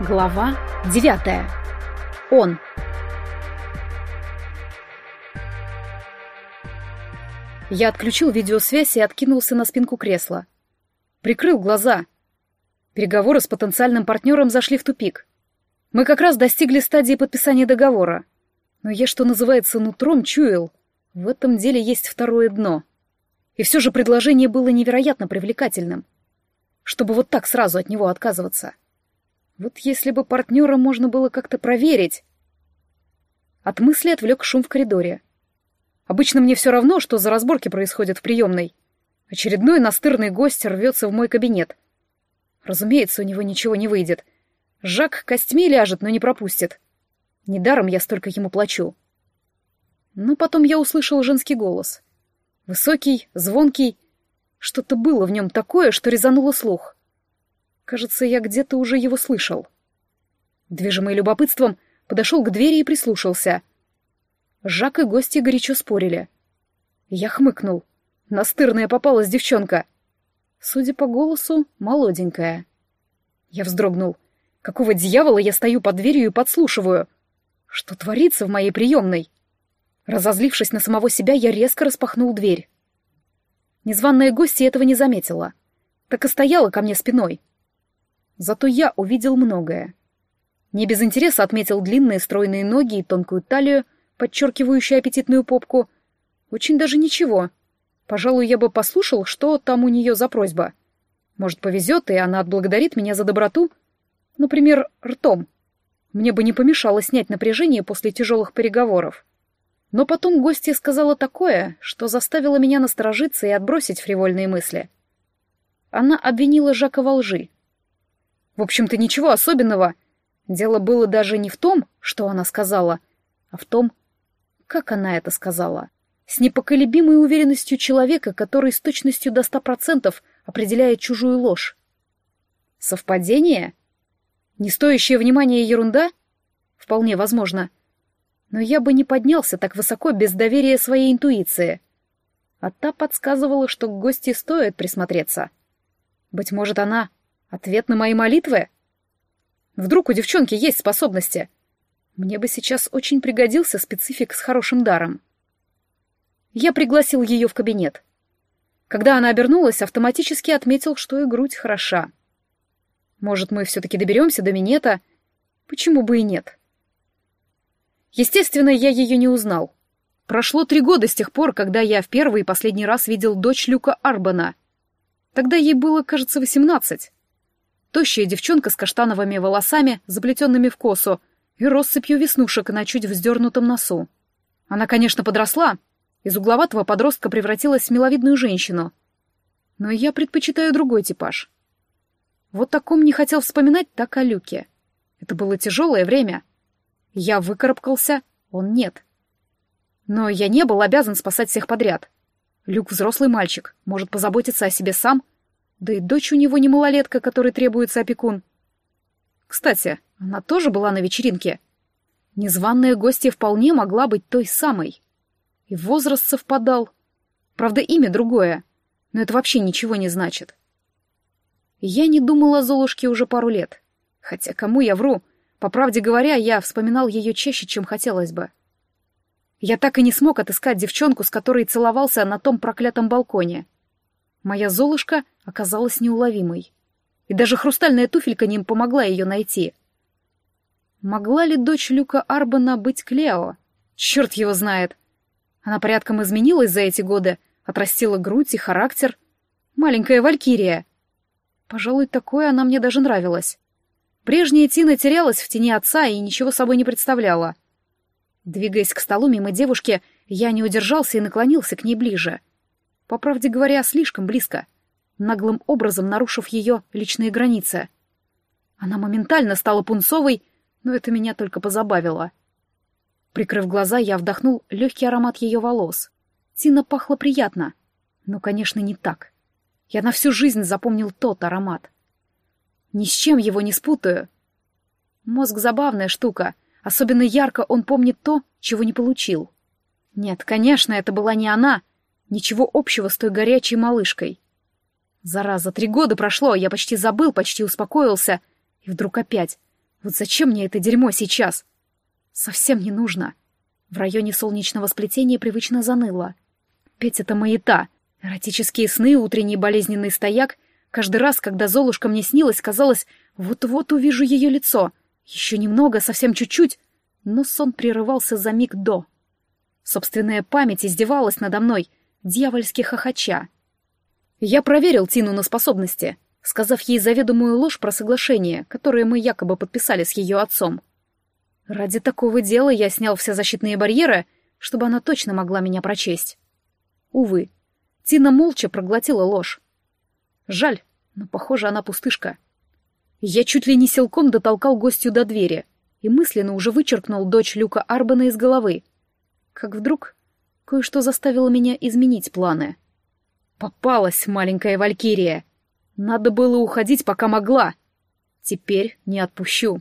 Глава девятая. Он. Я отключил видеосвязь и откинулся на спинку кресла. Прикрыл глаза. Переговоры с потенциальным партнером зашли в тупик. Мы как раз достигли стадии подписания договора. Но я, что называется, нутром чуял. В этом деле есть второе дно. И все же предложение было невероятно привлекательным. Чтобы вот так сразу от него отказываться. Вот если бы партнера можно было как-то проверить. От мысли отвлек шум в коридоре. Обычно мне все равно, что за разборки происходят в приемной. Очередной настырный гость рвется в мой кабинет. Разумеется, у него ничего не выйдет. Жак костьми ляжет, но не пропустит. Недаром я столько ему плачу. Но потом я услышал женский голос. Высокий, звонкий. Что-то было в нем такое, что резануло слух. Кажется, я где-то уже его слышал. Движимый любопытством, подошел к двери и прислушался. Жак и гости горячо спорили. Я хмыкнул. Настырная попалась девчонка. Судя по голосу, молоденькая. Я вздрогнул. Какого дьявола я стою под дверью и подслушиваю? Что творится в моей приемной? Разозлившись на самого себя, я резко распахнул дверь. Незваная гостья этого не заметила. Так и стояла ко мне спиной. Зато я увидел многое. Не без интереса отметил длинные стройные ноги и тонкую талию, подчеркивающую аппетитную попку. Очень даже ничего. Пожалуй, я бы послушал, что там у нее за просьба. Может, повезет, и она отблагодарит меня за доброту? Например, ртом. Мне бы не помешало снять напряжение после тяжелых переговоров. Но потом гостья сказала такое, что заставило меня насторожиться и отбросить фривольные мысли. Она обвинила Жака во лжи. В общем-то, ничего особенного. Дело было даже не в том, что она сказала, а в том, как она это сказала. С непоколебимой уверенностью человека, который с точностью до ста процентов определяет чужую ложь. Совпадение? Не стоящая внимания ерунда? Вполне возможно. Но я бы не поднялся так высоко без доверия своей интуиции. А та подсказывала, что к гости стоит присмотреться. Быть может, она Ответ на мои молитвы? Вдруг у девчонки есть способности? Мне бы сейчас очень пригодился специфик с хорошим даром. Я пригласил ее в кабинет. Когда она обернулась, автоматически отметил, что и грудь хороша. Может, мы все-таки доберемся до минета? Почему бы и нет? Естественно, я ее не узнал. Прошло три года с тех пор, когда я в первый и последний раз видел дочь Люка Арбана. Тогда ей было, кажется, восемнадцать. Тощая девчонка с каштановыми волосами, заплетенными в косу, и россыпью веснушек на чуть вздернутом носу. Она, конечно, подросла, из угловатого подростка превратилась в миловидную женщину. Но я предпочитаю другой типаж. Вот таком не хотел вспоминать, так о Люке. Это было тяжелое время. Я выкарабкался, он нет. Но я не был обязан спасать всех подряд. Люк взрослый мальчик, может позаботиться о себе сам — да и дочь у него не малолетка, которой требуется опекун. Кстати, она тоже была на вечеринке. Незваная гостья вполне могла быть той самой. И возраст совпадал. Правда, имя другое, но это вообще ничего не значит. Я не думала о Золушке уже пару лет. Хотя кому я вру? По правде говоря, я вспоминал ее чаще, чем хотелось бы. Я так и не смог отыскать девчонку, с которой целовался на том проклятом балконе. Моя Золушка оказалась неуловимой. И даже хрустальная туфелька не помогла ее найти. Могла ли дочь Люка Арбана быть Клео? Черт его знает. Она порядком изменилась за эти годы, отрастила грудь и характер. Маленькая валькирия. Пожалуй, такое она мне даже нравилась. Прежняя Тина терялась в тени отца и ничего собой не представляла. Двигаясь к столу мимо девушки, я не удержался и наклонился к ней ближе — по правде говоря, слишком близко, наглым образом нарушив ее личные границы. Она моментально стала пунцовой, но это меня только позабавило. Прикрыв глаза, я вдохнул легкий аромат ее волос. Тина пахла приятно, но, конечно, не так. Я на всю жизнь запомнил тот аромат. Ни с чем его не спутаю. Мозг — забавная штука. Особенно ярко он помнит то, чего не получил. Нет, конечно, это была не она, Ничего общего с той горячей малышкой. Зараза, три года прошло, я почти забыл, почти успокоился. И вдруг опять. Вот зачем мне это дерьмо сейчас? Совсем не нужно. В районе солнечного сплетения привычно заныло. Петь это маята. Эротические сны, утренний болезненный стояк. Каждый раз, когда Золушка мне снилась, казалось, вот-вот увижу ее лицо. Еще немного, совсем чуть-чуть. Но сон прерывался за миг до. Собственная память издевалась надо мной, дьявольски хохоча. Я проверил Тину на способности, сказав ей заведомую ложь про соглашение, которое мы якобы подписали с ее отцом. Ради такого дела я снял все защитные барьеры, чтобы она точно могла меня прочесть. Увы, Тина молча проглотила ложь. Жаль, но, похоже, она пустышка. Я чуть ли не силком дотолкал гостю до двери и мысленно уже вычеркнул дочь Люка Арбана из головы. Как вдруг кое-что заставило меня изменить планы. Попалась маленькая валькирия. Надо было уходить, пока могла. Теперь не отпущу.